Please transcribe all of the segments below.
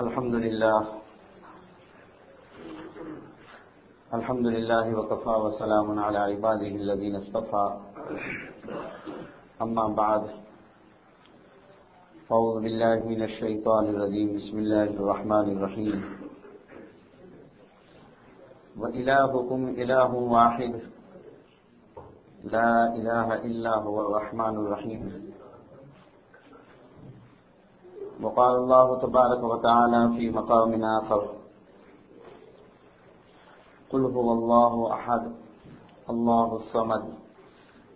الحمد لله. الحمد لله وكفى وسلام على عباده الذين اصطفى. أما بعد أعوذ بالله من الشيطان الرجيم. بسم الله الرحمن الرحيم. وإلهكم إله واحد. لا إله إلا هو الرحمن الرحيم. وقال الله تبارك وتعالى في مقام آخر قل هو الله أحد، الله الصمد،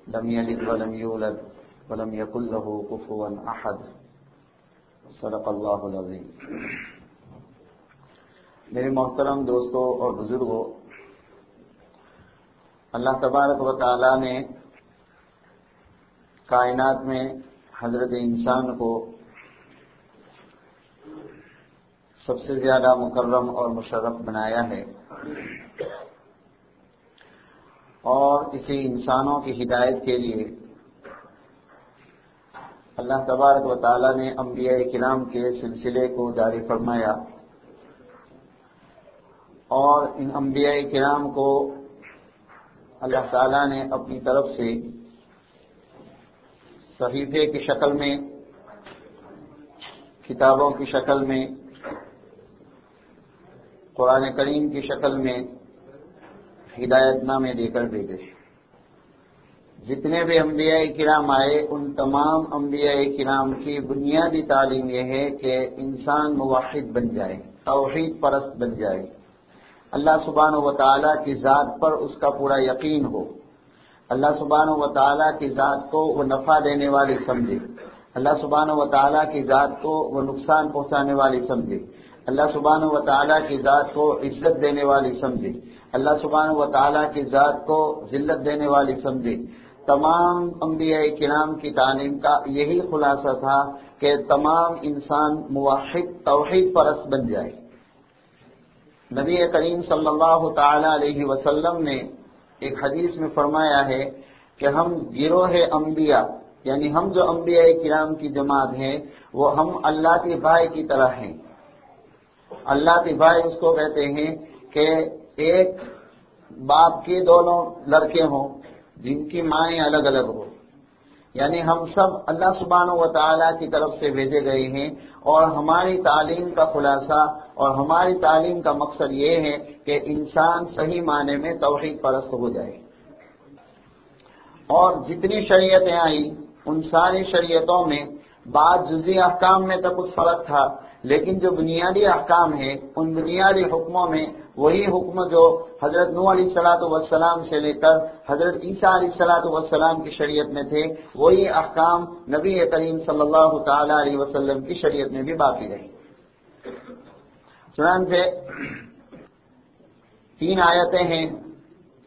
لم يلد ولم يولد، ولم يكن له كفوا أحد. صدق اللہ العظیم میرے محترم دوستوں اور بزرگوں اللہ تبارک و تعالی نے کائنات میں حضرت انسان کو سب سے زیادہ مکرم اور مشرف بنایا ہے۔ اور اسی انسانوں کی ہدایت کے لیے اللہ تبارک و تعالی نے انبیاء کرام کے سلسلے کو جاری فرمایا۔ اور ان انبیاء کرام کو اللہ تعالی نے اپنی طرف سے صحیفے کی شکل میں، کتابوں کی شکل میں قرآن کریم کی شکل میں ہدایت نامے دے کر بھیجے جتنے بھی انبیاء کرام آئے، ان تمام انبیاء کرام کی بنیادی تعلیم یہ ہے کہ انسان موحد بن جائے، توحید پرست بن جائے۔ اللہ سبحانہ و تعالیٰ کی ذات پر اس کا پورا یقین ہو۔ اللہ سبحانہ و تعالیٰ کی ذات کو وہ نفع دینے والی سمجھے۔ اللہ سبحانہ و تعالیٰ کی ذات کو وہ نقصان پہنچانے والی سمجھے۔ اللہ سبحانہ و تعالیٰ کی ذات کو عزت دینے والی سمجھے۔ اللہ سبحانہ و تعالیٰ کی ذات کو ذلت دینے والی سمجھے۔ تمام انبیاء کرام کی تعلیم کا یہی خلاصہ تھا کہ تمام انسان موحد، توحید پرست بن جائے۔ نبی کریم صلی اللہ تعالی علیہ وسلم نے ایک حدیث میں فرمایا ہے کہ ہم گروہ انبیاء یعنی ہم جو انبیاء کرام کی جماعت ہیں، وہ ہم اللہ کے بھائی کی طرح ہیں۔ اللہ کے بھائی اس کو کہتے ہیں کہ ایک باپ کے دونوں لڑکے ہوں، جن کی مائیں الگ الگ ہو یعنی ہم سب اللہ سبحانہ و تعالیٰ کی طرف سے بھیجے گئے ہیں اور ہماری تعلیم کا خلاصہ اور ہماری تعلیم کا مقصد یہ ہے کہ انسان صحیح معنی میں توحید پرست ہو جائے۔ اور جتنی شریعتیں آئی ان ساری شریعتوں میں بعض جزی احکام میں تو کچھ فرق تھا۔ لیکن جو بنیادی احکام ہیں، ان بنیادی حکموں میں وہی حکم جو حضرت نو علیہ السلاۃ والسلام سے لے کر حضرت عیسیٰ علیہ السلاۃ والسلام کی شریعت میں تھے، وہی احکام نبی کریم صلی اللہ تعالی علیہ وسلم کی شریعت میں بھی باقی رہی چنانچہ تین آیتیں ہیں۔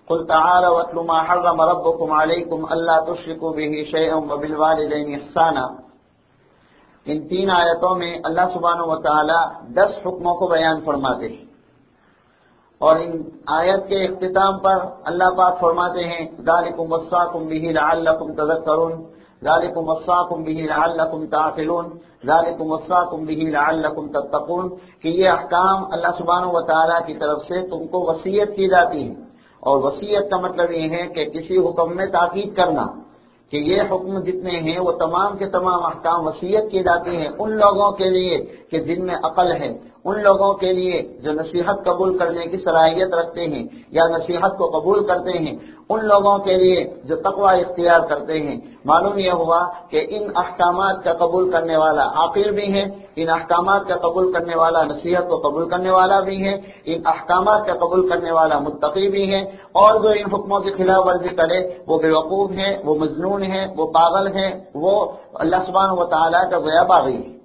قل تعالى واتل ما حرم ربكم عليكم الا تشركوا به شيئا وبالوالدين احسانا ان تین آیتوں میں اللہ سبحانہ و تعالی دس حکموں کو بیان فرماتے ہیں۔ اور ان آیت کے اختتام پر اللہ پاک فرماتے ہیں، ذالکم وصاکم به لعلکم تذکرون، ذالکم وصاکم به لعلکم تعقلون، ذالکم وصاکم به لعلکم تتقون، کہ یہ احکام اللہ سبحانہ و تعالی کی طرف سے تم کو وصیت کی جاتی ہے اور وصیت کا مطلب یہ ہے کہ کسی حکم میں تاکید کرنا۔ کہ یہ حکم جتنے ہیں وہ تمام کے تمام احکام وصیت کیے جاتے ہیں ان لوگوں کے لیے کہ جن میں عقل ہے، ان لوگوں کے لیے جو نصیحت قبول کرنے کی صلاحیت رکھتے ہیں یا نصیحت کو قبول کرتے ہیں ان لوگوں کے لیے جو تقوی اختیار کرتے ہیں۔ معلوم یہ ہوا کہ ان احکامات کا قبول کرنے والا عاقل بھی ہے ان احکامات کا قبول کرنے والا نصیحت کو قبول کرنے والا بھی ہے ان احکامات کا قبول کرنے والا متقی بھی ہے اور جو ان حکموں کی خلاف ورزی کرے، وہ بیوقوف ہے وہ مجنون ہے وہ پاگل ہے وہ اللہ سبحانہ و تعالیٰ کا گویا باغی ہے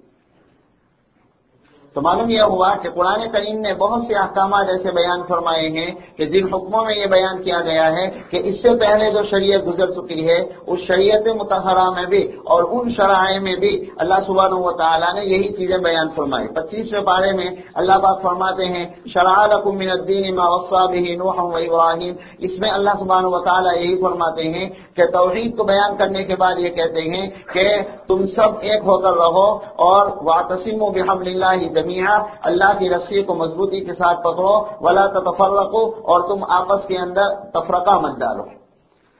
تو معلوم یہ ہوا کہ قرآن کریم نے بہت سے احکامات ایسے بیان فرمائے ہیں کہ جن حکموں میں یہ بیان کیا گیا ہے کہ اس سے پہلے جو شریعت گزر چکی ہے، اس شریعت متحرہ میں بھی اور ان شرائع میں بھی اللہ سبحانہ و تعالیٰ نے یہی چیزیں بیان فرمائی۔ پچیسویں پارے میں اللہ پاک فرماتے ہیں شرح من الدین ما وصا به نوح و ابراہیم اس میں اللہ سبحانہ و تعالیٰ یہی فرماتے ہیں کہ توحید کو بیان کرنے کے بعد یہ کہتے ہیں کہ تم سب ایک ہو کر رہو اور واطسیم و بحمل اللہ جمیعہ اللہ کی رسی کو مضبوطی کے ساتھ پکڑو، ولا تفرقو اور تم آپس کے اندر تفرقہ مت ڈالو۔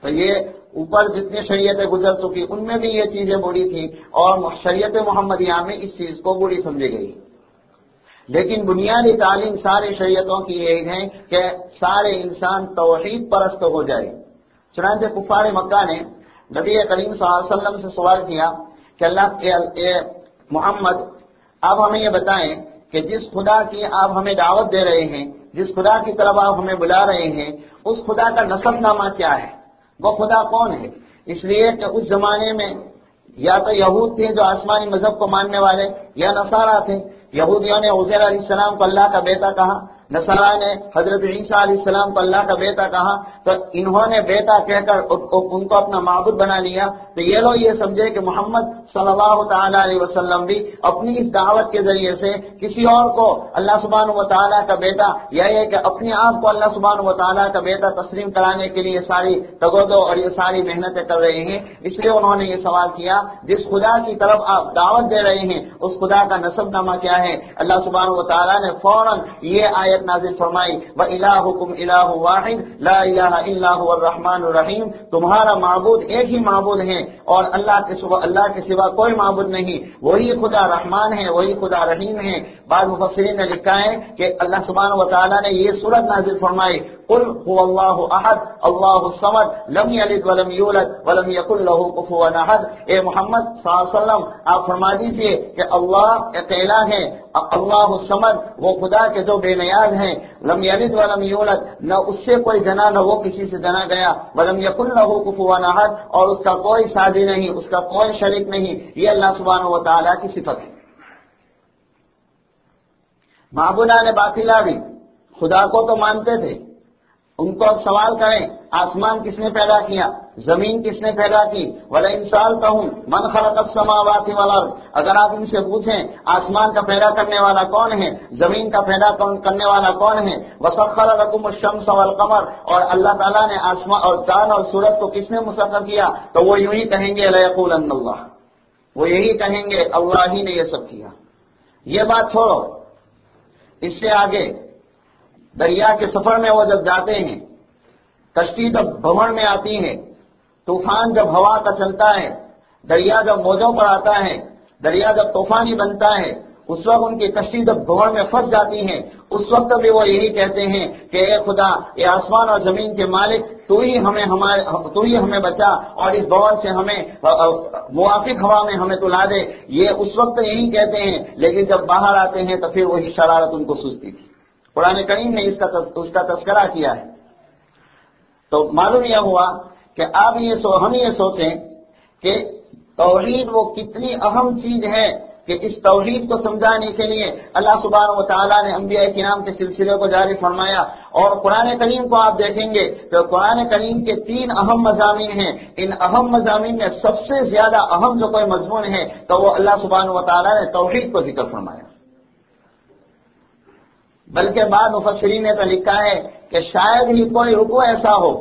تو یہ اوپر جتنی شریعتیں گزر چکی، ان میں بھی یہ چیزیں بری تھی اور شریعت محمدیہ میں اس چیز کو بری سمجھی گئی۔ لیکن بنیادی تعلیم سارے شریعتوں کی یہی ہے کہ سارے انسان توحید پرست ہو جائے۔ چنانچہ کفار مکہ نے نبی کریم صلی اللہ علیہ وسلم سے سوال کیا کہ اللہ اے محمد آپ ہمیں یہ بتائیں کہ جس خدا کی آپ ہمیں دعوت دے رہے ہیں، جس خدا کی طرف آپ ہمیں بلا رہے ہیں، اس خدا کا نصب نامہ کیا ہے؟ وہ خدا کون ہے؟ اس لیے کہ اس زمانے میں یا تو یہود تھے جو آسمانی مذہب کو ماننے والے، یا نصارہ تھے۔ یہودیوں نے عزیر علیہ السلام کو اللہ کا بیٹا کہا۔ نصرہ نے حضرت عیسیٰ علیہ السلام کو اللہ کا بیٹا کہا، تو انہوں نے بیٹا کہہ کر ان کو اپنا معبود بنا لیا۔ تو یہ لوگ یہ سمجھے کہ محمد صلی اللہ تعالیٰ علیہ وسلم بھی اپنی اس دعوت کے ذریعے سے کسی اور کو اللہ سبحانہ و تعالیٰ کا بیٹا، یا یہ کہ اپنے آپ کو اللہ سبحانہ و تعالیٰ کا بیٹا تسلیم کرانے کے لیے ساری تگودو اور یہ ساری محنتیں کر رہے ہیں۔ اس لیے انہوں نے یہ سوال کیا، جس خدا کی طرف آپ دعوت دے رہے ہیں، اس خدا کا نصب نامہ کیا ہے؟ اللہ سبحانہ و تعالیٰ نے فوراً یہ آیت نازل فرمائی وہ الہکم الہ واحد، لا الہ الا هو الرحمن الرحیم، تمہارا معبود ایک ہی معبود ہے اور اللہ کے سوا اللہ کے سوا کوئی معبود نہیں۔ وہی خدا رحمان ہے، وہی خدا رحیم ہے۔ بعض مفسرین نے لکھا ہے کہ اللہ سبحانہ و تعالیٰ نے یہ صورت نازل فرمائی۔ قل هو اللہ احد اللہ الصمد، لم یلد ولم یولد ولم یکن له کفوا احد اے محمد صلی اللہ علیہ وسلم، آپ فرما دیجیے کہ اللہ اکیلا ہے، اللہ الصمد، وہ خدا کے جو بے نیاز ہیں. لم یلد ولم یولد نہ اس سے کوئی جنا نہ وہ کسی سے جنا گیا. ولم یکن له کفوا احد اور اس کا کوئی سازی نہیں، اس کا کوئی شریک نہیں. یہ اللہ سبحانہ و تعالیٰ کی صفت ہے. معبودہ نے باطلا بھی خدا کو تو مانتے تھے ان کو اب سوال کریں، آسمان کس نے پیدا کیا؟ زمین کس نے پیدا کی؟ ولا انسان کہوں من خلق السماوات والارض اگر آپ ان سے پوچھیں، آسمان کا پیدا کرنے والا کون ہے؟ زمین کا پیدا کرنے والا کون ہے؟ وسخر لكم الشمس والقمر۔ اور اللہ تعالیٰ نے آسمان اور چاند اور سورج کو کس نے مسخر کیا؟ تو وہ یوں ہی کہیں گے اللہ وہ یہی کہیں گے، اللہ ہی نے یہ سب کیا۔ یہ بات چھوڑو۔ اس سے آگے دریا کے سفر میں وہ جب جاتے ہیں، کشتی جب بھمڑ میں آتی ہے طوفان جب ہوا کا چلتا ہے، دریا جب موجوں پر آتا ہے، دریا جب طوفانی بنتا ہے، اس وقت ان کی کشتی جب بھون میں پھنس جاتی ہیں، اس وقت بھی وہ یہی کہتے ہیں کہ اے خدا، اے آسمان اور زمین کے مالک، تو ہی ہمیں ہمارے، تو ہی ہمیں بچا اور اس بھون سے ہمیں، موافق ہوا میں ہمیں تلا دے۔ یہ اس وقت یہی کہتے ہیں، لیکن جب باہر آتے ہیں تو پھر وہی شرارت ان کو سوچتی تھی۔ قرآن کریم نے اس کا اس کا تذکرہ کیا ہے۔ تو معلوم یہ ہوا کہ آپ یہ سو ہم یہ سوچیں کہ توحید وہ کتنی اہم چیز ہے کہ اس توحید کو سمجھانے کے لیے اللہ سبحانہ و تعالیٰ نے انبیاء کے نام کے سلسلے کو جاری فرمایا اور قرآن کریم کو آپ دیکھیں گے تو قرآن کریم کے تین اہم مضامین ہیں۔ ان اہم مضامین میں سب سے زیادہ اہم جو کوئی مضمون ہے تو وہ اللہ سبحانہ و تعالیٰ نے توحید کو ذکر فرمایا۔ بلکہ بعد مفسرین نے تو لکھا ہے کہ شاید ہی کوئی رکو ایسا ہو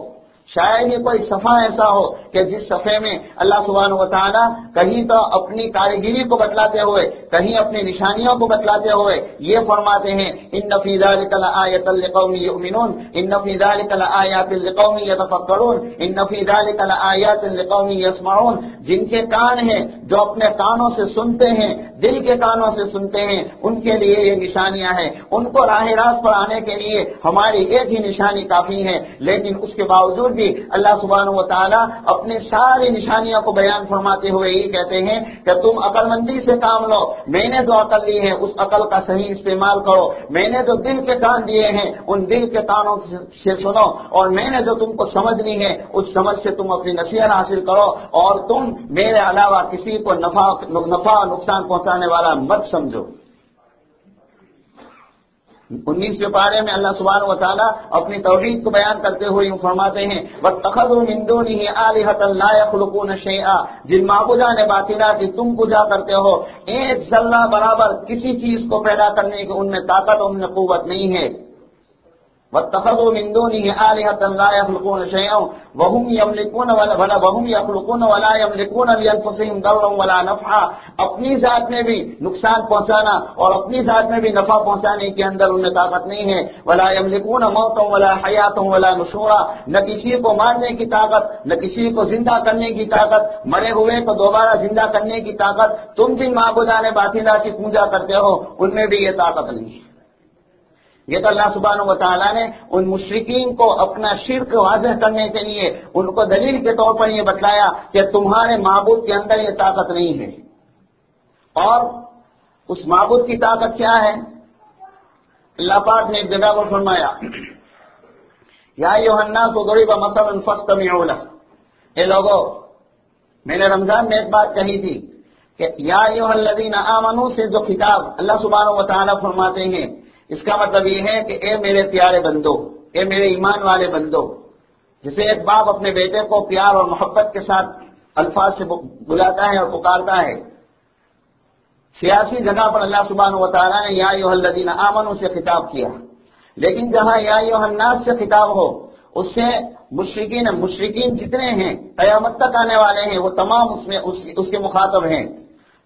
شاید ہی کوئی صفحہ ایسا ہو کہ جس صفحے میں اللہ سبحانہ و تعالیٰ کہیں تو اپنی کاریگری کو بتلاتے ہوئے، کہیں اپنی نشانیوں کو بتلاتے ہوئے یہ فرماتے ہیں، ان نفیز آیت القومی یؤمنون، ان نفیز آیات القومی یتفکرون، ان نفیز آیات القومی یسمعون۔ جن کے کان ہیں جو اپنے کانوں سے سنتے ہیں، دل کے کانوں سے سنتے ہیں، ان کے لیے یہ نشانیاں ہیں۔ ان کو راہ راست پر آنے کے لیے ہماری ایک ہی نشانی کافی ہے، لیکن اس کے باوجود بھی اللہ سبحانہ و تعالیٰ اپنے ساری نشانیوں کو بیان فرماتے ہوئے یہ کہتے ہیں کہ تم عقل مندی سے کام لو، میں نے جو عقل لی ہے، اس عقل کا صحیح استعمال کرو۔ میں نے جو دل کے کان دیے ہیں، ان دل کے کانوں سے سنو۔ اور میں نے جو تم کو سمجھ لی ہے، اس سمجھ سے تم اپنی نصیحت حاصل کرو۔ اور تم میرے علاوہ کسی کو نفع نفع نقصان پہنچانے والا مت سمجھو۔ انیسویں پارے میں اللہ سبحانہ و تعالیٰ اپنی توحید کو بیان کرتے ہوئے یوں فرماتے ہیں جن معبودہ نے باطلا کی تم پوجا کرتے ہو، ایک ذلہ برابر کسی چیز کو پیدا کرنے کی ان میں طاقت، ان میں قوت نہیں ہے۔ واتخذوا من دونه آلهة لا يخلقون شيئا وهم يملكون ولا وهم يخلقون ولا يملكون لأنفسهم ضرا ولا نفعا. اپنی ذات میں بھی نقصان پہنچانا اور اپنی ذات میں بھی نفع پہنچانے کے اندر انہیں طاقت نہیں ہے. ولا يملكون موتا ولا حیاتا ولا نشورا. نہ کسی کو مارنے کی طاقت، نہ کسی کو زندہ کرنے کی طاقت، مرے ہوئے کو دوبارہ زندہ کرنے کی طاقت. تم جن معبودان باطلہ کی پوجا کرتے ہو، ان میں بھی یہ طاقت نہیں ہے۔ یہ تو اللہ سبحانہ و تعالیٰ نے ان مشرقین کو اپنا شرک واضح کرنے کے لیے ان کو دلیل کے طور پر یہ بتلایا کہ تمہارے معبود کے اندر یہ طاقت نہیں ہے۔ اور اس معبود کی طاقت کیا ہے؟ اللہ پاک نے ایک جگہ کو فرمایا، یا یوحنا سودری و مسل فسٹ اے لوگو، میں نے رمضان میں ایک بات کہی تھی کہ یا یو الذین آمنو سے جو خطاب اللہ سبحانہ و تعالیٰ فرماتے ہیں اس کا مطلب یہ ہے کہ اے میرے پیارے بندو، اے میرے ایمان والے بندو، جسے ایک باپ اپنے بیٹے کو پیار اور محبت کے ساتھ الفاظ سے بلاتا ہے اور پکارتا ہے۔ سیاسی جگہ پر اللہ سبحانہ و تعالیٰ نے یا یو الذین آمنو سے خطاب کیا۔ لیکن جہاں یا یو الناس سے خطاب ہو، اس سے مشرقین مشرقین جتنے ہیں، قیامت تک آنے والے ہیں، وہ تمام اس میں، اس کے مخاطب ہیں۔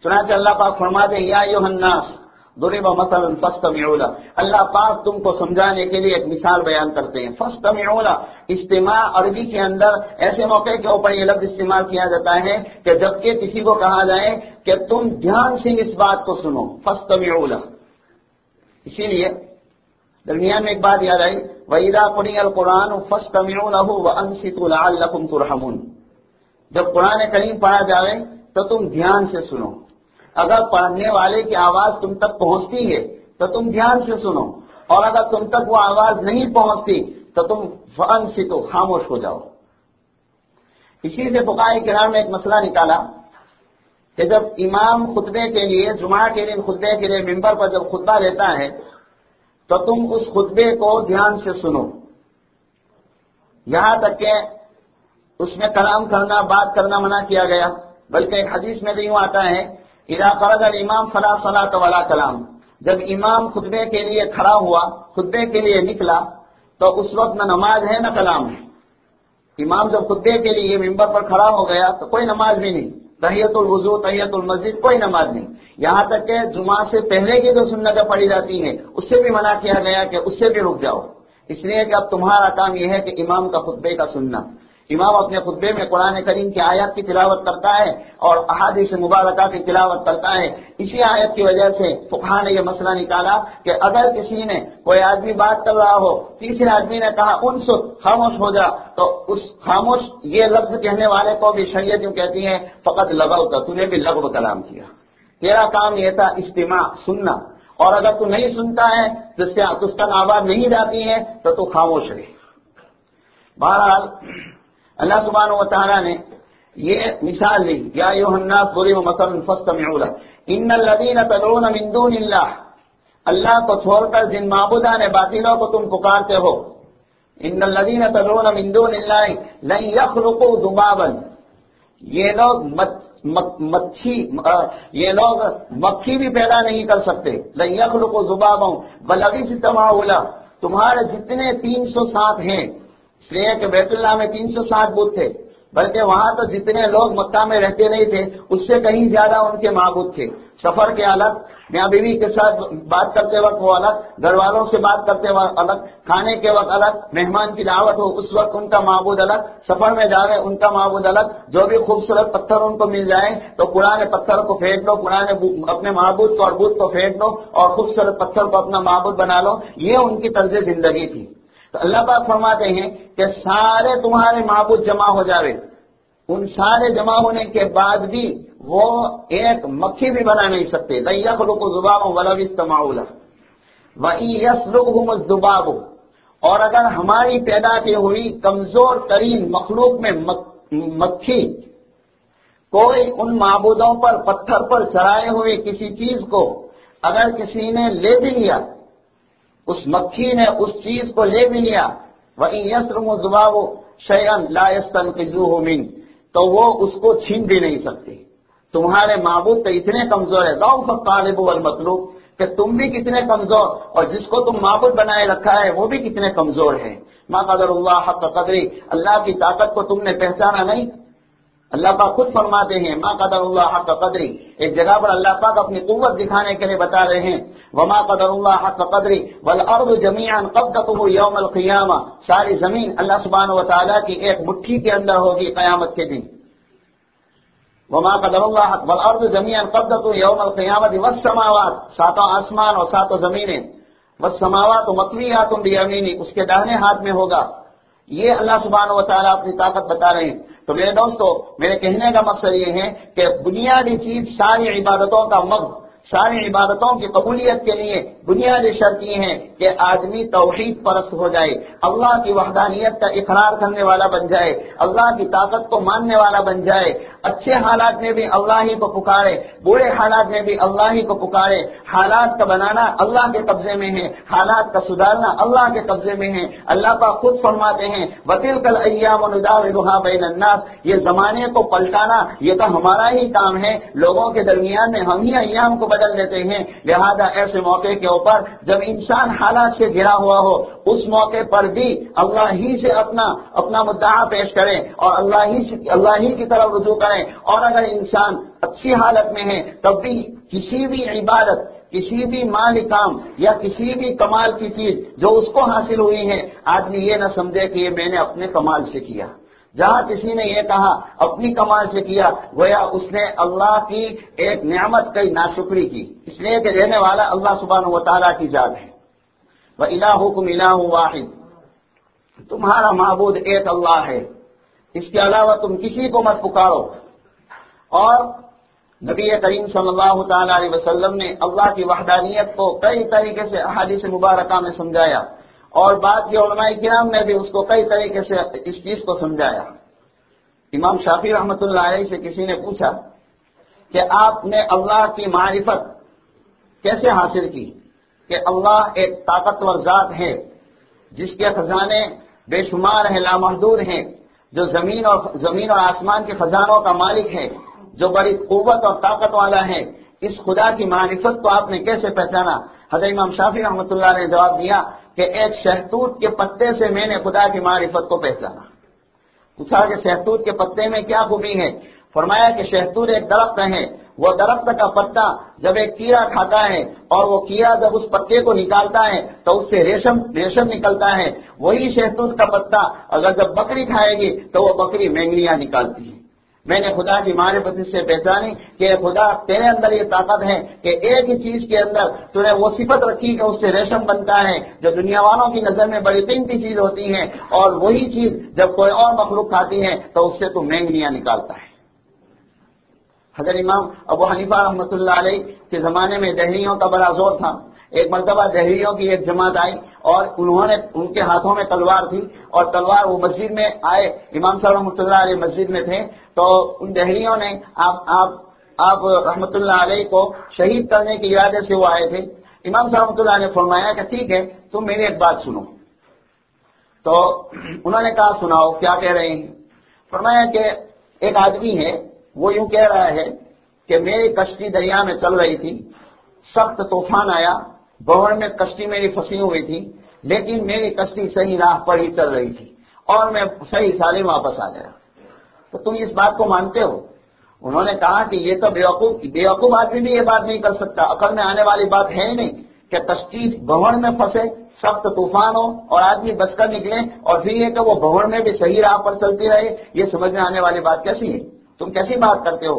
چنانچہ اللہ پاک فرماتے ہیں، یا یو الناس ضرب مثلا فاستمعوا له اللہ پاک تم کو سمجھانے کے لیے ایک مثال بیان کرتے ہیں. فاستمعوا له اجتماع عربی کے اندر ایسے موقع کے اوپر یہ لفظ استعمال کیا جاتا ہے کہ جبکہ کسی کو کہا جائے کہ تم دھیان سے اس بات کو سنو. فاستمعوا له اسی لیے درمیان میں ایک بات یاد آئی. وَإِذَا قُرِئَ الْقُرْآنُ فَاسْتَمِعُوا لَهُ وَأَنصِتُوا لَعَلَّكُمْ تُرْحَمُونَ. جب قرآن کریم پڑھا جائے تو تم دھیان سے سنو. اگر پڑھنے والے کی آواز تم تک پہنچتی ہے، تو تم دھیان سے سنو۔ اور اگر تم تک وہ آواز نہیں پہنچتی، تو تم فن سے تو خاموش ہو جاؤ۔ اسی سے بقائے کرام نے ایک مسئلہ نکالا کہ جب امام خطبے کے لیے، جمعہ کے دن خطبے کے لیے ممبر پر جب خطبہ لیتا ہے، تو تم اس خطبے کو دھیان سے سنو۔ یہاں تک کہ اس میں کلام کرنا، بات کرنا منع کیا گیا۔ بلکہ ایک حدیث میں تو یوں آتا ہے اذا فرض الامام فلا صلاة ولا کلام. جب امام خطبے کے لیے کھڑا ہوا، خطبے کے لیے نکلا، تو اس وقت نہ نماز ہے نہ کلام ہے. امام جب خطبے کے لیے ممبر پر کھڑا ہو گیا، تو کوئی نماز بھی نہیں. تحیت الوضو تحیت المسجد، کوئی نماز نہیں. یہاں تک کہ جمعہ سے پہلے کی جو سنتیں پڑھی جاتی ہیں، اس سے بھی منع کیا گیا کہ اس سے بھی رک جاؤ. اس لیے کہ اب تمہارا کام یہ ہے کہ امام کا خطبے کا سننا. امام اپنے خطبے میں قرآن کریم کی آیات کی تلاوت کرتا ہے اور احادیث مبارکہ کی تلاوت کرتا ہے۔ اسی آیت کی وجہ سے فقہ نے یہ مسئلہ نکالا کہ اگر کسی نے کوئی آدمی بات کر رہا ہو، تیسرے آدمی نے کہا ان سے خاموش ہو جا۔ تو اس خاموش یہ لفظ کہنے والے کو بھی شریعت یوں کہتی ہے، فقط لگاؤ کا تھی بھی لغو کلام کیا۔ تیرا کام یہ تھا اجتماع، سننا۔ اور اگر تو نہیں سنتا ہے، جس سے اس تک آواز نہیں جاتی ہے تو تو خاموش رہے۔ بہرحال اللہ سبحانہ و تعالیٰ نے یہ مثال لی یا ایوہ الناس ضرب مثلا فاستمعوا له. ان الذين تدعون من دون الله اللہ کو چھوڑ کر جن معبودان باطلوں کو تم پکارتے ہو. ان الذين تدعون من دون الله لن يخلقوا ذبابا. یہ لوگ مچھی یہ لوگ مکھی بھی پیدا نہیں کر سکتے. لن يخلقوا ذبابا، بل ابھی تمہارے جتنے تین سو سات ہیں اس لیے کہ بیت اللہ میں تین سو ساٹھ بت تھے، بلکہ وہاں تو جتنے لوگ مکہ میں رہتے نہیں تھے، اس سے کہیں زیادہ ان کے معبود تھے۔ سفر کے الگ، میاں بیوی کے ساتھ بات کرتے وقت وہ الگ، گھر والوں سے بات کرتے وقت الگ، کھانے کے وقت الگ، مہمان کی دعوت ہو، اس وقت ان کا معبود الگ، سفر میں جاوے ان کا معبود الگ۔ جو بھی خوبصورت پتھر ان کو مل جائے تو قرآن پتھر کو پھینک لو قرآن اپنے معبود کو اور بدھ کو پھینک لو اور خوبصورت پتھر کو اپنا معبود بنا لو۔ یہ ان کی طرز زندگی تھی۔ تو اللہ پاک فرماتے ہیں کہ سارے تمہارے معبود جمع ہو جاوے۔ ان سارے جمع ہونے کے بعد بھی وہ ایک مکھی بھی بنا نہیں سکتے۔ دیا کو زباب ولا استماع یس اور اگر ہماری پیدا کی ہوئی کمزور ترین مخلوق میں مکھی کوئی ان معبودوں پر پتھر پر چڑھائے ہوئے کسی چیز کو اگر کسی نے لے بھی لیا اس مکھی نے اس چیز کو لے بھی لیا۔ وہی یسرم و زباب شیئن لا یستنقذوه من۔ تو وہ اس کو چھین بھی نہیں سکتے۔ تمہارے معبود تو اتنے کمزور ہے ضعف الطالب والمطلوب، کہ تم بھی کتنے کمزور، اور جس کو تم معبود بنائے رکھا ہے، وہ بھی کتنے کمزور ہے ماں قدر اللہ حق قدری اللہ کی طاقت کو تم نے پہچانا نہیں۔ اللہ پاک خود فرماتے ہیں ماں قدر اللہ حق قدری. ایک جگہ پر اللہ پاک اپنی قوت دکھانے کے لیے بتا رہے ہیں، وما قدر اللہ حق قدری. والارض جميعا قبضته يوم القيامه ساری زمین اللہ سبحانہ و تعالی کی ایک مٹھی کے اندر ہوگی قیامت کے دن۔ وما قدر اللہ حق والارض جميعا قبضته يوم القيامه والسماوات۔ ساتوں آسمان اور ساتوں زمینیں۔ والسماوات مطویات بیمینی، اس کے داہنے ہاتھ میں ہوگا۔ یہ اللہ سبحانہ و تعالیٰ اپنی طاقت بتا رہے ہیں۔ تو میرے دوستو، میرے کہنے کا مقصد یہ ہے کہ بنیادی چیز ساری عبادتوں کا مغز، ساری عبادتوں کی قبولیت کے لیے بنیادی شرط یہ ہے کہ آدمی توحید پرست ہو جائے، اللہ کی وحدانیت کا اقرار کرنے والا بن جائے، اللہ کی طاقت کو ماننے والا بن جائے اچھے حالات میں بھی اللہ ہی کو پکارے، برے حالات میں بھی اللہ ہی کو پکارے۔ حالات کا بنانا اللہ کے قبضے میں ہے، حالات کا سدھارنا اللہ کے قبضے میں ہے۔ اللہ کا خود فرماتے ہیں وکیل کل ایام بین الناس۔ یہ زمانے کو پلٹانا، یہ تو ہمارا ہی کام ہے۔ لوگوں کے درمیان میں ہم ہی ایام کو بدل دیتے ہیں۔ لہذا ایسے موقع کے اوپر جب انسان حالات سے گرا ہوا ہو، اس موقع پر بھی اللہ ہی سے اپنا اپنا مدعا پیش کریں اور اللہ ہی سے، اللہ ہی کی طرف رجوع کریں اور اگر انسان اچھی حالت میں ہے، تب بھی کسی بھی عبادت، کسی بھی مال کام یا کسی بھی کمال کی چیز جو اس کو حاصل ہوئی ہے، آدمی یہ نہ سمجھے کہ یہ میں نے اپنے کمال سے کیا۔ جہاں کسی نے یہ کہا، اپنی کمال سے کیا، گویا اس نے اللہ کی ایک نعمت کی ناشکری کی۔ اس لیے کہ رہنے والا اللہ سبحانہ و تعالیٰ کی ذات ہے۔ وہ الہ حکم الہ واحد۔ تمہارا معبود ایک اللہ ہے۔ اس کے علاوہ تم کسی کو مت پکارو۔ اور نبی کریم صلی اللہ تعالی علیہ وسلم نے اللہ کی وحدانیت کو کئی طریقے سے احادیث مبارکہ میں سمجھایا اور بعد کے علماء کرام نے بھی اس کو کئی طریقے سے اس چیز کو سمجھایا۔ امام شافی رحمۃ اللہ علیہ سے کسی نے پوچھا کہ آپ نے اللہ کی معرفت کیسے حاصل کی؟ کہ اللہ ایک طاقتور ذات ہے، جس کے خزانے بے شمار ہیں، لامحدود ہیں، جو زمین اور زمین اور آسمان کے خزانوں کا مالک ہے۔ جو بڑی قوت اور طاقت والا ہے، اس خدا کی معرفت کو آپ نے کیسے پہچانا؟ حضرت امام شافی رحمۃ اللہ نے جواب دیا کہ ایک شہتوت کے پتے سے میں نے خدا کی معرفت کو پہچانا۔ پوچھا کہ شہتوت کے پتے میں کیا خوبی ہے؟ فرمایا کہ شہتوت ایک درخت ہے، وہ درخت کا پتا جب ایک کیڑا کھاتا ہے اور وہ کیڑا جب اس پتے کو نکالتا ہے تو اس سے ریشم ریشم نکلتا ہے۔ وہی شہتوت کا پتا اگر جب بکری کھائے گی تو وہ بکری مینگلیاں نکالتی ہے۔ میں نے خدا کی معرفت سے پہچانی کہ خدا تیرے اندر یہ طاقت ہے کہ ایک ہی چیز کے اندر تو نے وہ صفت رکھی کہ اس سے ریشم بنتا ہے، جو دنیا والوں کی نظر میں بڑی قیمتی چیز ہوتی ہے اور وہی چیز جب کوئی اور مخلوق کھاتی ہے تو اس سے تو مینگنیاں نکالتا ہے۔ حضرت امام ابو حنیفہ رحمۃ اللہ علیہ کے زمانے میں دہلیوں کا بڑا زور تھا۔ ایک مرتبہ دہلیوں کی ایک جماعت آئی اور انہوں نے ان کے ہاتھوں میں تلوار تھی اور تلوار وہ مسجد میں آئے، امام صاحب رحمۃ اللہ علیہ مسجد میں تھے۔ تو ان دہلیوں نے آپ آپ آپ رحمۃ اللہ علیہ کو شہید کرنے کے ارادے سے وہ آئے تھے۔ امام صاحب رحمۃ اللہ نے فرمایا کہ ٹھیک ہے، تم میری ایک بات سنو۔ تو انہوں نے کہا، سناؤ، کیا کہہ رہے ہیں؟ فرمایا کہ ایک آدمی ہے، وہ یوں کہہ رہا ہے کہ میری کشتی دریا میں چل رہی تھی، سخت طوفان آیا بہر میں کشتی میری پھنسی ہوئی تھی، لیکن میری کشتی صحیح راہ پر ہی چل رہی تھی اور میں صحیح سالم واپس آ گیا۔ تو تم اس بات کو مانتے ہو؟ انہوں نے کہا کہ یہ تو بیوقوف بیوقوف آدمی بھی یہ بات نہیں کر سکتا۔ عقل میں آنے والی بات ہے ہی نہیں کہ کشتی بہن میں پھنسے، سخت طوفان ہو اور آدمی بچ کر نکلے اور پھر یہ کہ وہ بہن میں بھی صحیح راہ پر چلتی رہے، یہ سمجھ میں آنے والی بات کیسی ہے؟ تم کیسی بات کرتے ہو؟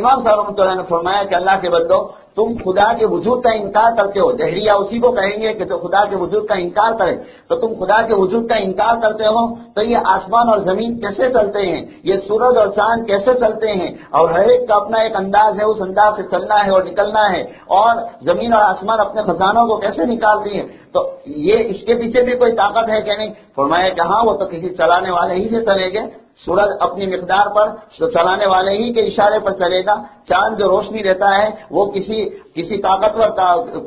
امام صاحب رحمۃ اللہ نے فرمایا کہ اللہ کے بندو تم خدا کے وجود کا انکار کرتے ہو۔ دہریہ اسی کو کہیں گے کہ تو خدا کے وجود کا انکار کرے۔ تو تم خدا کے وجود کا انکار کرتے ہو۔ تو یہ آسمان اور زمین کیسے چلتے ہیں؟ یہ سورج اور چاند کیسے چلتے ہیں؟ اور ہر ایک کا اپنا ایک انداز ہے، اس انداز سے چلنا ہے اور نکلنا ہے۔ اور زمین اور آسمان اپنے خزانوں کو کیسے نکالتی ہیں؟ تو یہ اس کے پیچھے بھی کوئی طاقت ہے کہ نہیں؟ فرمایا کہ ہاں وہ تو کسی چلانے والے ہی سے چلے گے سورج اپنی مقدار پر چلانے والے ہی کے اشارے پر چلے گا۔ چاند جو روشنی دیتا ہے، وہ کسی کسی طاقتور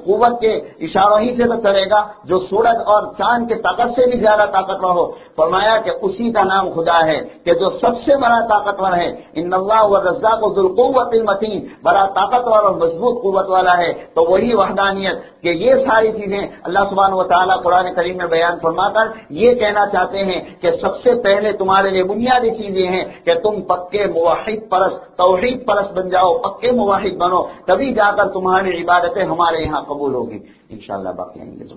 قوت کے اشاروں ہی سے تو چلے گا۔ جو سورج اور چاند کے طاقت سے بھی زیادہ طاقتور ہو۔ فرمایا کہ اسی کا نام خدا ہے کہ جو سب سے بڑا طاقتور ہے۔ ان اللہ و رضا کو ذوالقوت المتین۔ بڑا طاقتور اور مضبوط قوت والا ہے۔ تو وہی وحدانیت کہ یہ ساری چیزیں اللہ سبحانہ و تعالیٰ قرآن کریم میں بیان فرما کر یہ کہنا چاہتے ہیں کہ سب سے پہلے تمہارے لیے بنیادی چیزیں ہیں کہ تم پکے مواحد پرست، توحید پرست بن جاؤ، پکے مواحد بنو، تبھی جا کر تمہاری عبادتیں ہمارے یہاں قبول ہوگی۔ انشاءاللہ باقی آئیں گے۔